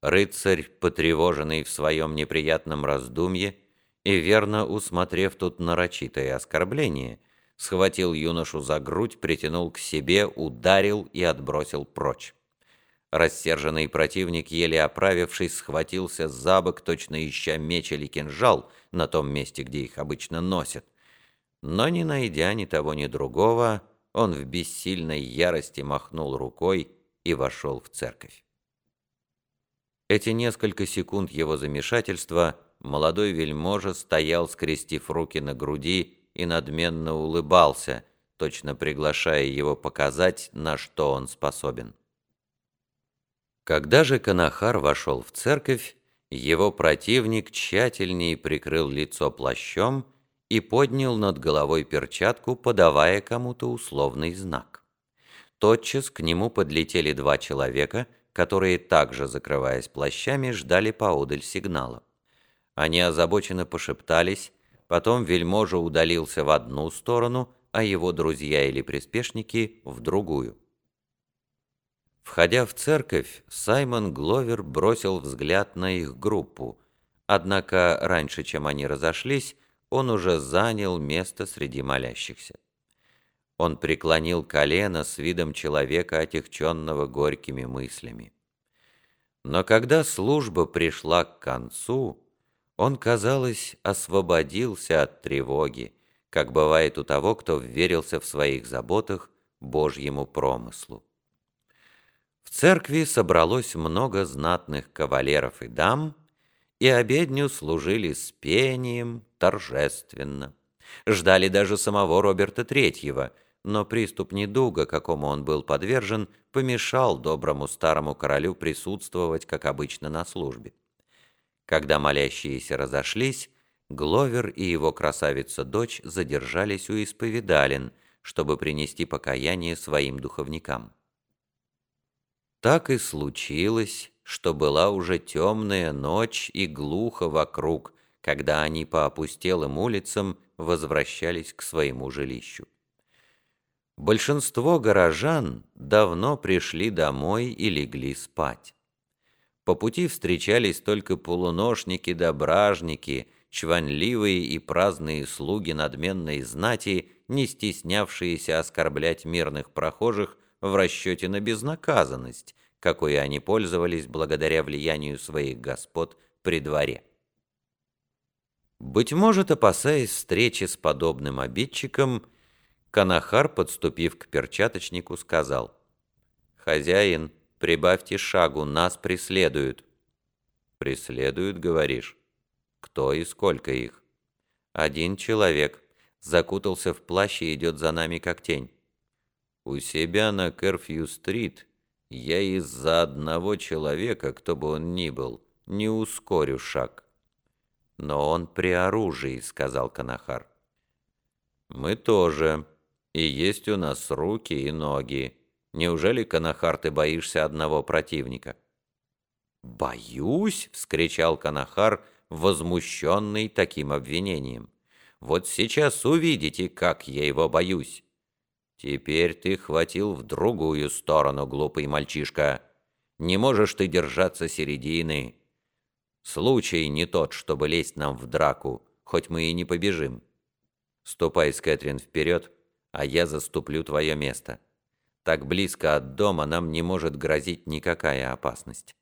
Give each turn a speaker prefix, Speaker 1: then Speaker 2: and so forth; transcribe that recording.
Speaker 1: Рыцарь, потревоженный в своем неприятном раздумье и верно усмотрев тут нарочитое оскорбление, схватил юношу за грудь, притянул к себе, ударил и отбросил прочь. Рассерженный противник, еле оправившись, схватился за бок, точно ища меч или кинжал на том месте, где их обычно носят. Но не найдя ни того, ни другого, он в бессильной ярости махнул рукой и вошел в церковь. Эти несколько секунд его замешательства молодой вельможа стоял, скрестив руки на груди, и надменно улыбался, точно приглашая его показать, на что он способен. Когда же Канахар вошел в церковь, его противник тщательнее прикрыл лицо плащом и поднял над головой перчатку, подавая кому-то условный знак. Тотчас к нему подлетели два человека, которые, также закрываясь плащами, ждали поодаль сигнала. Они озабоченно пошептались, потом вельможа удалился в одну сторону, а его друзья или приспешники — в другую. Входя в церковь, Саймон Гловер бросил взгляд на их группу, однако раньше, чем они разошлись, он уже занял место среди молящихся. Он преклонил колено с видом человека, отягченного горькими мыслями. Но когда служба пришла к концу, он, казалось, освободился от тревоги, как бывает у того, кто вверился в своих заботах Божьему промыслу. В церкви собралось много знатных кавалеров и дам, и обедню служили с пением, торжественно. Ждали даже самого Роберта Третьего, но приступ недуга, какому он был подвержен, помешал доброму старому королю присутствовать, как обычно, на службе. Когда молящиеся разошлись, Гловер и его красавица-дочь задержались у исповедален, чтобы принести покаяние своим духовникам. Так и случилось, что была уже темная ночь и глухо вокруг, когда они по опустелым улицам возвращались к своему жилищу. Большинство горожан давно пришли домой и легли спать. По пути встречались только полуношники да чванливые и праздные слуги надменной знати, не стеснявшиеся оскорблять мирных прохожих в расчете на безнаказанность, какой они пользовались благодаря влиянию своих господ при дворе. Быть может, опасаясь встречи с подобным обидчиком, Канахар, подступив к перчаточнику, сказал, «Хозяин, прибавьте шагу, нас преследуют». «Преследуют, говоришь? Кто и сколько их?» «Один человек, закутался в плащ и идет за нами, как тень». У себя на Керфью-стрит я из-за одного человека, кто бы он ни был, не ускорю шаг. Но он при оружии, сказал Канахар. Мы тоже. И есть у нас руки и ноги. Неужели, Канахар, ты боишься одного противника? «Боюсь!» — вскричал Канахар, возмущенный таким обвинением. «Вот сейчас увидите, как я его боюсь. «Теперь ты хватил в другую сторону, глупый мальчишка. Не можешь ты держаться середины. Случай не тот, чтобы лезть нам в драку, хоть мы и не побежим. Ступай с Кэтрин вперед, а я заступлю твое место. Так близко от дома нам не может грозить никакая опасность».